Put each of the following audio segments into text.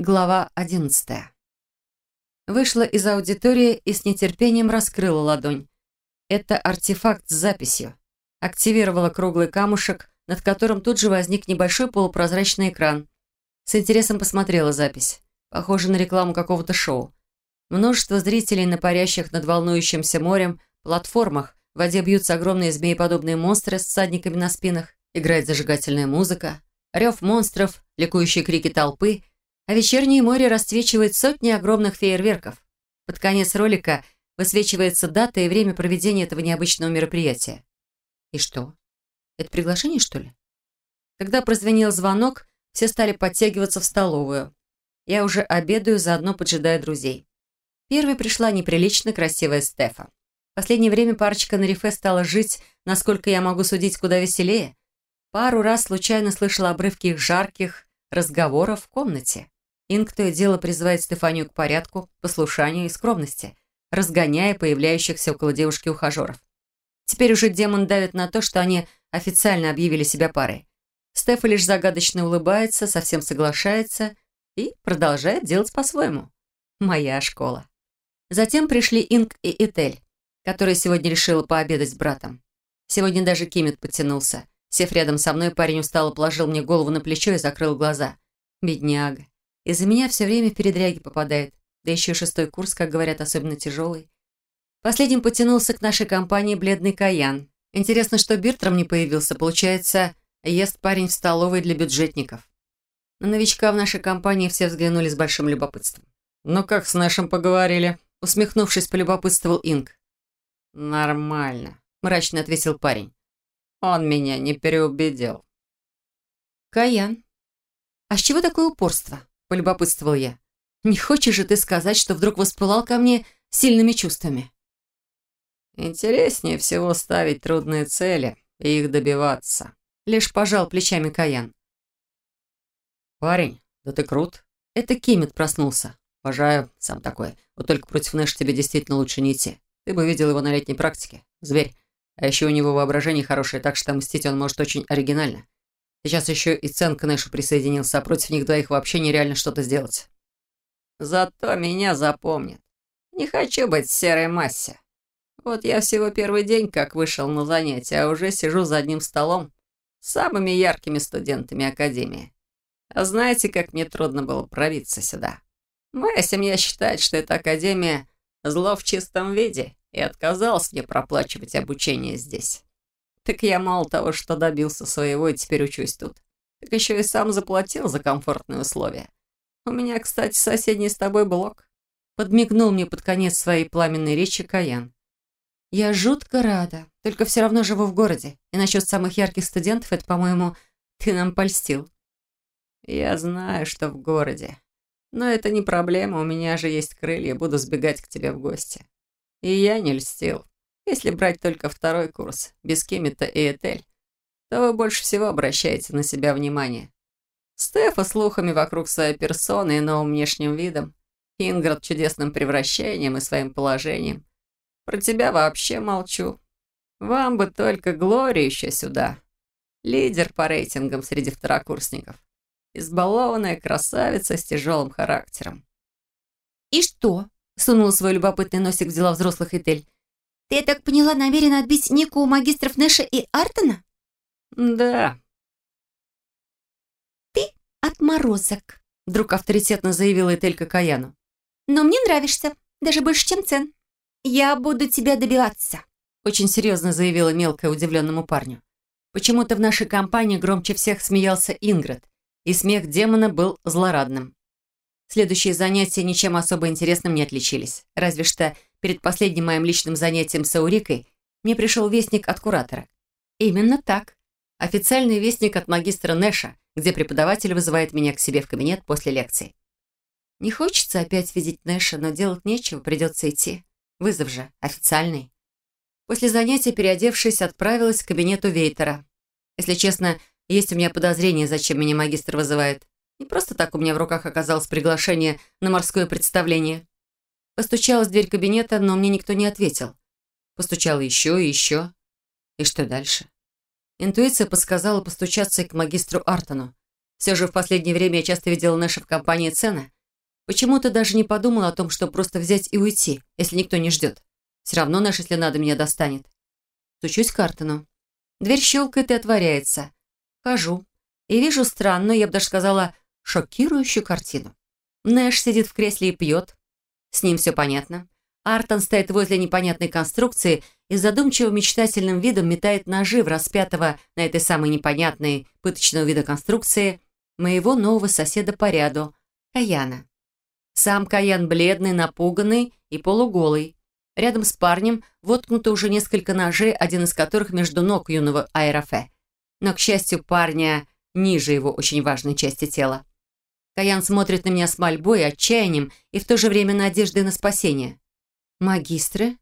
Глава 11. Вышла из аудитории и с нетерпением раскрыла ладонь. Это артефакт с записью. Активировала круглый камушек, над которым тут же возник небольшой полупрозрачный экран. С интересом посмотрела запись. Похоже на рекламу какого-то шоу. Множество зрителей на парящих над волнующимся морем платформах. В воде бьются огромные змееподобные монстры с всадниками на спинах. Играет зажигательная музыка. Рев монстров, ликующие крики толпы — а вечернее море расцвечивает сотни огромных фейерверков. Под конец ролика высвечивается дата и время проведения этого необычного мероприятия. И что? Это приглашение, что ли? Когда прозвенел звонок, все стали подтягиваться в столовую. Я уже обедаю, заодно поджидая друзей. Первой пришла неприлично красивая Стефа. В последнее время парочка на рифе стала жить, насколько я могу судить, куда веселее. Пару раз случайно слышала обрывки их жарких разговоров в комнате. Инг то и дело призывает Стефанию к порядку, послушанию и скромности, разгоняя появляющихся около девушки ухажеров. Теперь уже демон давит на то, что они официально объявили себя парой. Стефа лишь загадочно улыбается, совсем соглашается и продолжает делать по-своему. Моя школа. Затем пришли Инг и Этель, которая сегодня решила пообедать с братом. Сегодня даже Кимит подтянулся. Сев рядом со мной, парень устало положил мне голову на плечо и закрыл глаза. Бедняга. Из-за меня все время в передряги попадает. Да еще шестой курс, как говорят, особенно тяжелый. Последним потянулся к нашей компании бледный Каян. Интересно, что Биртром не появился. Получается, ест парень в столовой для бюджетников. На новичка в нашей компании все взглянули с большим любопытством. «Ну как с нашим поговорили?» Усмехнувшись, полюбопытствовал Инг. «Нормально», — мрачно ответил парень. «Он меня не переубедил». «Каян, а с чего такое упорство?» – полюбопытствовал я. «Не хочешь же ты сказать, что вдруг воспылал ко мне сильными чувствами?» «Интереснее всего ставить трудные цели и их добиваться», – лишь пожал плечами Каян. «Парень, да ты крут». Это Кимит проснулся. «Пожаю, сам такой. Вот только против Нэш тебе действительно лучше не идти. Ты бы видел его на летней практике. Зверь. А еще у него воображение хорошее, так что мстить он может очень оригинально. Сейчас еще и Цен к Нэшу присоединился, а против них двоих вообще нереально что-то сделать. Зато меня запомнят. Не хочу быть в серой массе. Вот я всего первый день как вышел на занятия, а уже сижу за одним столом с самыми яркими студентами Академии. А знаете, как мне трудно было пробиться сюда? Моя семья считает, что эта Академия – зло в чистом виде, и отказалась мне проплачивать обучение здесь. Так я мало того, что добился своего и теперь учусь тут, так еще и сам заплатил за комфортные условия. У меня, кстати, соседний с тобой блок. Подмигнул мне под конец своей пламенной речи Каян. Я жутко рада, только все равно живу в городе. И насчет самых ярких студентов, это, по-моему, ты нам польстил. Я знаю, что в городе. Но это не проблема, у меня же есть крылья, буду сбегать к тебе в гости. И я не льстил. Если брать только второй курс, без Кемита и Этель, то вы больше всего обращаете на себя внимание. Стефа слухами вокруг своей персоны и новым внешним видом, Инград чудесным превращением и своим положением. Про тебя вообще молчу. Вам бы только Глория еще сюда. Лидер по рейтингам среди второкурсников. Избалованная красавица с тяжелым характером. «И что?» — сунула свой любопытный носик в дела взрослых Этель. Ты, я так поняла, намерен отбить Нику у магистров Нэша и Артона? Да. Ты отморозок, вдруг авторитетно заявила Этелька Каяну. Но мне нравишься, даже больше, чем Цен. Я буду тебя добиваться, очень серьезно заявила мелкая удивленному парню. Почему-то в нашей компании громче всех смеялся Инград, и смех демона был злорадным. Следующие занятия ничем особо интересным не отличились, разве что перед последним моим личным занятием с Аурикой мне пришел вестник от куратора. Именно так. Официальный вестник от магистра Нэша, где преподаватель вызывает меня к себе в кабинет после лекции. Не хочется опять видеть Нэша, но делать нечего, придется идти. Вызов же, официальный. После занятия, переодевшись, отправилась к кабинету Вейтера. Если честно, есть у меня подозрение, зачем меня магистр вызывает. Не просто так у меня в руках оказалось приглашение на морское представление. Постучалась в дверь кабинета, но мне никто не ответил. Постучала еще и еще. И что дальше? Интуиция подсказала постучаться к магистру Артону. Все же в последнее время я часто видела Нэша в компании Цена. Почему-то даже не подумала о том, что просто взять и уйти, если никто не ждет. Все равно Нэш, если надо, меня достанет. Стучусь к Артону. Дверь щелкает и отворяется. Хожу. И вижу странную, я бы даже сказала, шокирующую картину. Нэш сидит в кресле и пьет. С ним все понятно. Артон стоит возле непонятной конструкции и задумчиво мечтательным видом метает ножи в распятого на этой самой непонятной пыточного вида конструкции моего нового соседа по ряду, Каяна. Сам Каян бледный, напуганный и полуголый. Рядом с парнем воткнуто уже несколько ножей, один из которых между ног юного Айрафе. Но, к счастью, парня ниже его очень важной части тела. Каян смотрит на меня с мольбой, отчаянием и в то же время надеждой на спасение. «Магистры?»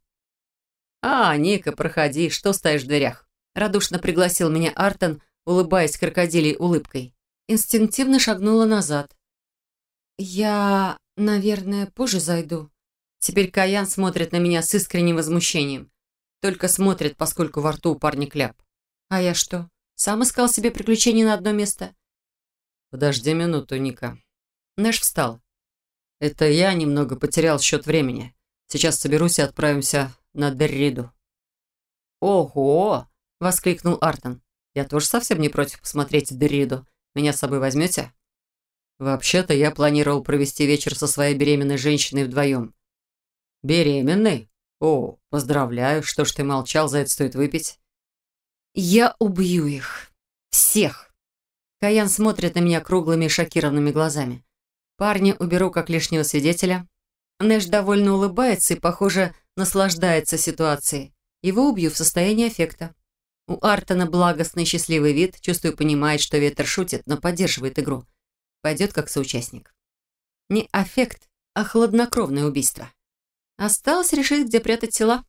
«А, Ника, проходи, что стоишь в дверях?» Радушно пригласил меня Артон, улыбаясь крокодилей улыбкой. Инстинктивно шагнула назад. «Я, наверное, позже зайду». Теперь Каян смотрит на меня с искренним возмущением. Только смотрит, поскольку во рту у парня кляп. «А я что, сам искал себе приключения на одно место?» «Подожди минуту, Ника». Нэш встал. «Это я немного потерял счет времени. Сейчас соберусь и отправимся на Дерриду». «Ого!» — воскликнул Артон. «Я тоже совсем не против посмотреть Дерриду. Меня с собой возьмете?» «Вообще-то я планировал провести вечер со своей беременной женщиной вдвоем». «Беременной? О, поздравляю. Что ж ты молчал, за это стоит выпить?» «Я убью их. Всех!» Каян смотрит на меня круглыми шокированными глазами. Парня уберу как лишнего свидетеля. Нэш довольно улыбается и, похоже, наслаждается ситуацией. Его убью в состоянии аффекта. У Артона благостный счастливый вид, чувствую, понимает, что ветер шутит, но поддерживает игру. Пойдет как соучастник. Не аффект, а хладнокровное убийство. Осталось решить, где прятать тела.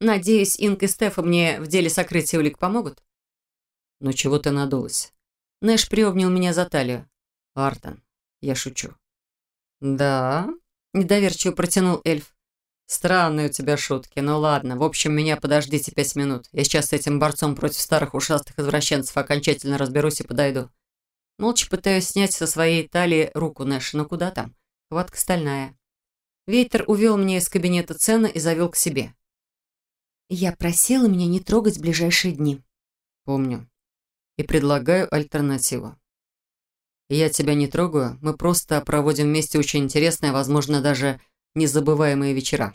Надеюсь, Инк и Стефа мне в деле сокрытия улик помогут. Ну чего ты надулась? Нэш приобнял меня за талию. Артон, я шучу. Да? Недоверчиво протянул эльф. Странные у тебя шутки. Ну ладно, в общем, меня подождите пять минут. Я сейчас с этим борцом против старых ушастых извращенцев окончательно разберусь и подойду. Молча пытаюсь снять со своей талии руку Нэша. Но куда там? Хватка стальная. Ветер увел меня из кабинета Цена и завел к себе. Я просила меня не трогать в ближайшие дни. Помню. И предлагаю альтернативу. Я тебя не трогаю, мы просто проводим вместе очень интересные, возможно, даже незабываемые вечера.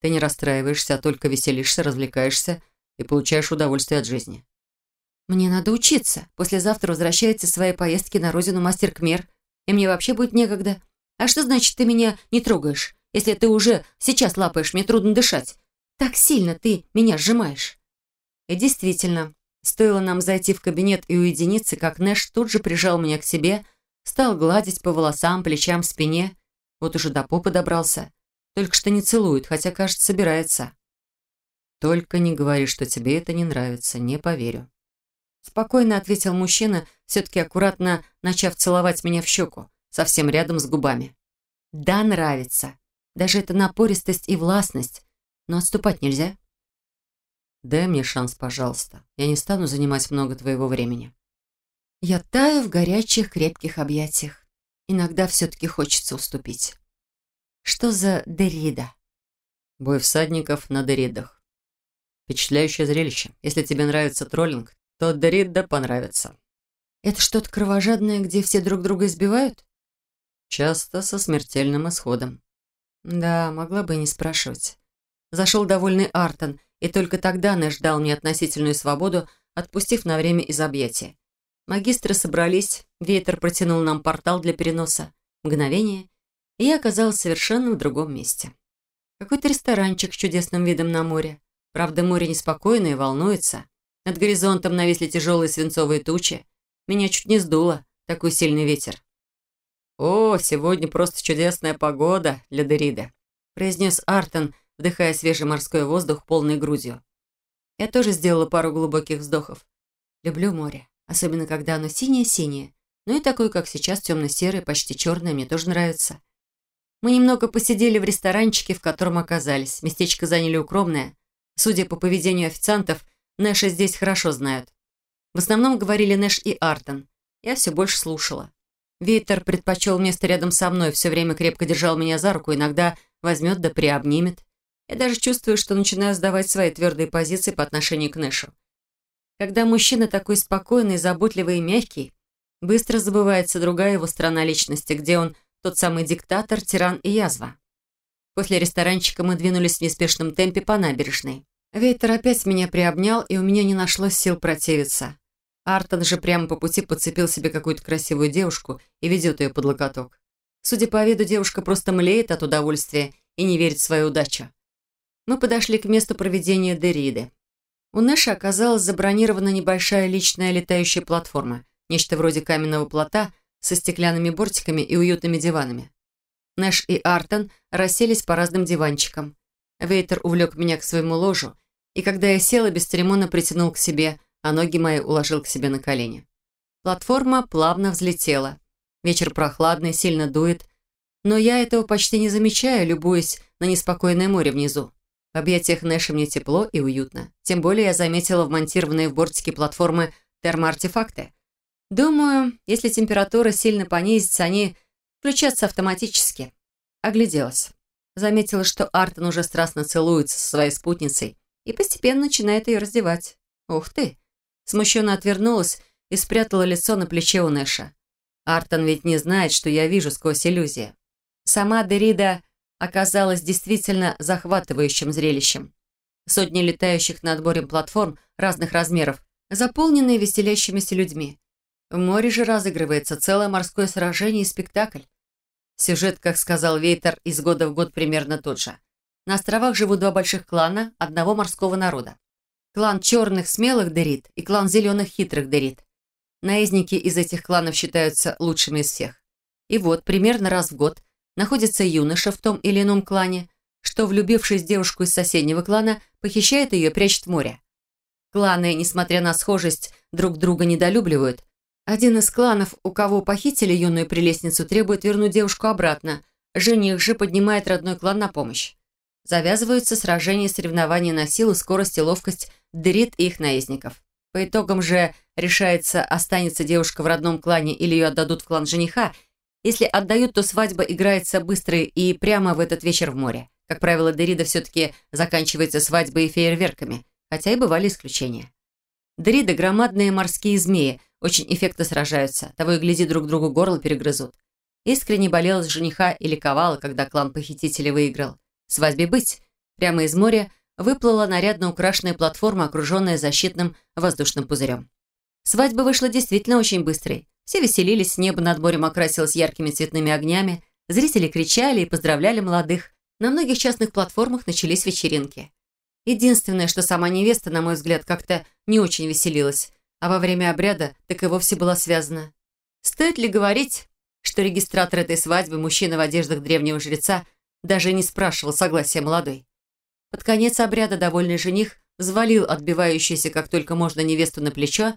Ты не расстраиваешься, а только веселишься, развлекаешься и получаешь удовольствие от жизни. Мне надо учиться. Послезавтра возвращается с своей поездки на родину мастер Кмер, и мне вообще будет некогда. А что значит, ты меня не трогаешь? Если ты уже сейчас лапаешь, мне трудно дышать. Так сильно ты меня сжимаешь». И действительно, стоило нам зайти в кабинет и уединиться, как Нэш тут же прижал меня к себе, стал гладить по волосам, плечам, спине. Вот уже до попы добрался. Только что не целует, хотя, кажется, собирается. «Только не говори, что тебе это не нравится, не поверю». Спокойно ответил мужчина, все-таки аккуратно начав целовать меня в щеку, совсем рядом с губами. «Да, нравится. Даже эта напористость и властность, но отступать нельзя. Дай мне шанс, пожалуйста. Я не стану занимать много твоего времени. Я таю в горячих, крепких объятиях. Иногда все-таки хочется уступить. Что за Дерида? Бой всадников на Деридах. Впечатляющее зрелище. Если тебе нравится троллинг, то Дерида понравится. Это что-то кровожадное, где все друг друга избивают? Часто со смертельным исходом. Да, могла бы и не спрашивать. Зашел довольный Артон, и только тогда Нэш дал мне относительную свободу, отпустив на время из объятия. Магистры собрались, ветер протянул нам портал для переноса. Мгновение, и я оказалась совершенно в другом месте. Какой-то ресторанчик с чудесным видом на море. Правда, море неспокойное и волнуется. Над горизонтом нависли тяжелые свинцовые тучи. Меня чуть не сдуло, такой сильный ветер. «О, сегодня просто чудесная погода для Дериды», произнес Артон, вдыхая свежий морской воздух полной грудью. Я тоже сделала пару глубоких вздохов. Люблю море, особенно когда оно синее-синее. Ну и такое, как сейчас, темно-серое, почти черное, мне тоже нравится. Мы немного посидели в ресторанчике, в котором оказались. Местечко заняли укромное. Судя по поведению официантов, Нэша здесь хорошо знают. В основном говорили Нэш и Артон. Я все больше слушала. Вейтер предпочел место рядом со мной, все время крепко держал меня за руку, иногда возьмет да приобнимет. Я даже чувствую, что начинаю сдавать свои твердые позиции по отношению к Нэшу. Когда мужчина такой спокойный, заботливый и мягкий, быстро забывается другая его сторона личности, где он тот самый диктатор, тиран и язва. После ресторанчика мы двинулись в неспешном темпе по набережной. Вейтер опять меня приобнял, и у меня не нашлось сил противиться. Артон же прямо по пути подцепил себе какую-то красивую девушку и ведет ее под локоток. Судя по виду, девушка просто млеет от удовольствия и не верит в свою удачу. Мы подошли к месту проведения Дериды. У Нэша оказалась забронирована небольшая личная летающая платформа, нечто вроде каменного плота со стеклянными бортиками и уютными диванами. Нэш и Артон расселись по разным диванчикам. Вейтер увлек меня к своему ложу, и когда я села, бесцеремонно притянул к себе, а ноги мои уложил к себе на колени. Платформа плавно взлетела. Вечер прохладный, сильно дует, но я этого почти не замечаю, любуясь на неспокойное море внизу. В объятиях Нэша мне тепло и уютно. Тем более я заметила вмонтированные в бортики платформы термоартефакты. Думаю, если температура сильно понизится, они включатся автоматически. Огляделась. Заметила, что Артон уже страстно целуется со своей спутницей и постепенно начинает ее раздевать. Ух ты! Смущенно отвернулась и спрятала лицо на плече у Нэша. Артон ведь не знает, что я вижу сквозь иллюзии. Сама Дерида оказалась действительно захватывающим зрелищем. Сотни летающих над морем платформ разных размеров, заполненные веселящимися людьми. В море же разыгрывается целое морское сражение и спектакль. Сюжет, как сказал Вейтер, из года в год примерно тот же. На островах живут два больших клана одного морского народа. Клан черных смелых Дерит и клан зеленых хитрых Дерит. Наездники из этих кланов считаются лучшими из всех. И вот, примерно раз в год, находится юноша в том или ином клане, что, влюбившись в девушку из соседнего клана, похищает ее и прячет в море. Кланы, несмотря на схожесть, друг друга недолюбливают, один из кланов, у кого похитили юную прелестницу, требует вернуть девушку обратно. Жених же поднимает родной клан на помощь. Завязываются сражения, соревнования на силу, скорость и ловкость Дрит и их наездников. По итогам же решается, останется девушка в родном клане или ее отдадут в клан жениха. Если отдают, то свадьба играется быстро и прямо в этот вечер в море. Как правило, Дерида все-таки заканчивается свадьбой и фейерверками, хотя и бывали исключения. Дерида – громадные морские змеи – очень эффектно сражаются, того и гляди, друг другу горло перегрызут. Искренне болела с жениха и ликовала, когда клан похитителей выиграл. Свадьбе быть. Прямо из моря выплыла нарядно украшенная платформа, окруженная защитным воздушным пузырем. Свадьба вышла действительно очень быстрой. Все веселились, небо над морем окрасилось яркими цветными огнями, зрители кричали и поздравляли молодых. На многих частных платформах начались вечеринки. Единственное, что сама невеста, на мой взгляд, как-то не очень веселилась а во время обряда так и вовсе была связана. Стоит ли говорить, что регистратор этой свадьбы, мужчина в одеждах древнего жреца, даже не спрашивал согласия молодой? Под конец обряда довольный жених взвалил отбивающуюся как только можно невесту на плечо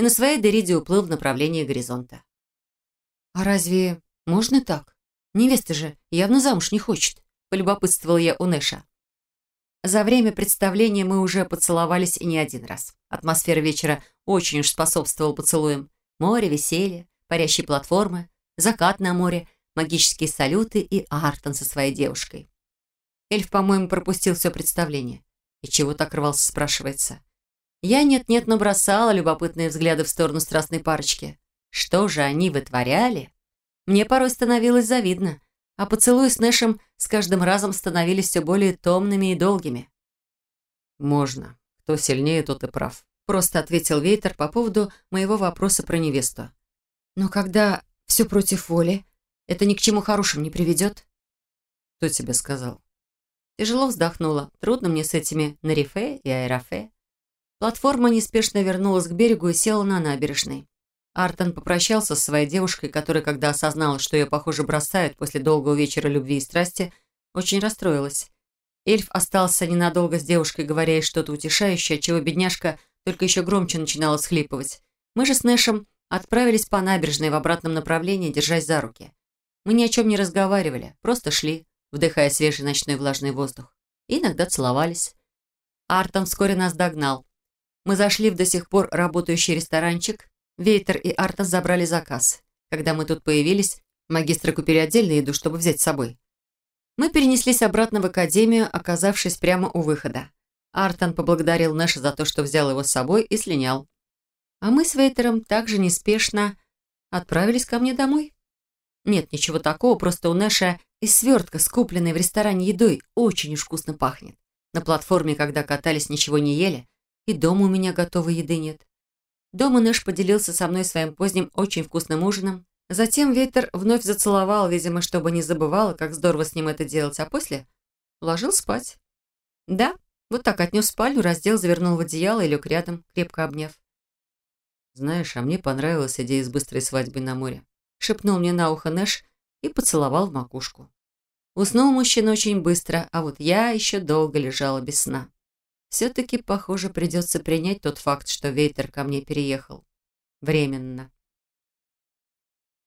и на своей дериде уплыл в направлении горизонта. «А разве можно так? Невеста же явно замуж не хочет», – полюбопытствовал я у Нэша. За время представления мы уже поцеловались и не один раз. Атмосфера вечера очень уж способствовала поцелуям. Море, веселье, парящие платформы, закат на море, магические салюты и Артон со своей девушкой. Эльф, по-моему, пропустил все представление. И чего так рвался, спрашивается. Я нет-нет, но бросала любопытные взгляды в сторону страстной парочки. Что же они вытворяли? Мне порой становилось завидно а поцелуи с Нэшем с каждым разом становились все более томными и долгими. «Можно. Кто сильнее, тот и прав», — просто ответил Вейтер по поводу моего вопроса про невесту. «Но когда все против воли, это ни к чему хорошему не приведет?» «Кто тебе сказал?» Тяжело вздохнула. Трудно мне с этими Нарифе и Аэрофе. Платформа неспешно вернулась к берегу и села на набережной. Артон попрощался со своей девушкой, которая, когда осознала, что ее, похоже, бросают после долгого вечера любви и страсти, очень расстроилась. Эльф остался ненадолго с девушкой, говоря ей что-то утешающее, чего бедняжка только еще громче начинала схлипывать. Мы же с Нэшем отправились по набережной в обратном направлении, держась за руки. Мы ни о чем не разговаривали, просто шли, вдыхая свежий ночной влажный воздух. И иногда целовались. Артон вскоре нас догнал. Мы зашли в до сих пор работающий ресторанчик, Вейтер и Арта забрали заказ. Когда мы тут появились, магистры купили отдельно еду, чтобы взять с собой. Мы перенеслись обратно в академию, оказавшись прямо у выхода. Артон поблагодарил Нэша за то, что взял его с собой и слинял. А мы с Вейтером также неспешно отправились ко мне домой. Нет ничего такого, просто у Нэша из свертка, скупленной в ресторане едой, очень уж вкусно пахнет. На платформе, когда катались, ничего не ели, и дома у меня готовой еды нет. Дома Нэш поделился со мной своим поздним очень вкусным ужином. Затем Ветер вновь зацеловал, видимо, чтобы не забывала, как здорово с ним это делать, а после уложил спать. Да, вот так отнес в спальню, раздел, завернул в одеяло и лег рядом, крепко обняв. «Знаешь, а мне понравилась идея с быстрой свадьбой на море», шепнул мне на ухо Нэш и поцеловал в макушку. Уснул мужчина очень быстро, а вот я еще долго лежала без сна. Все-таки, похоже, придется принять тот факт, что Вейтер ко мне переехал. Временно.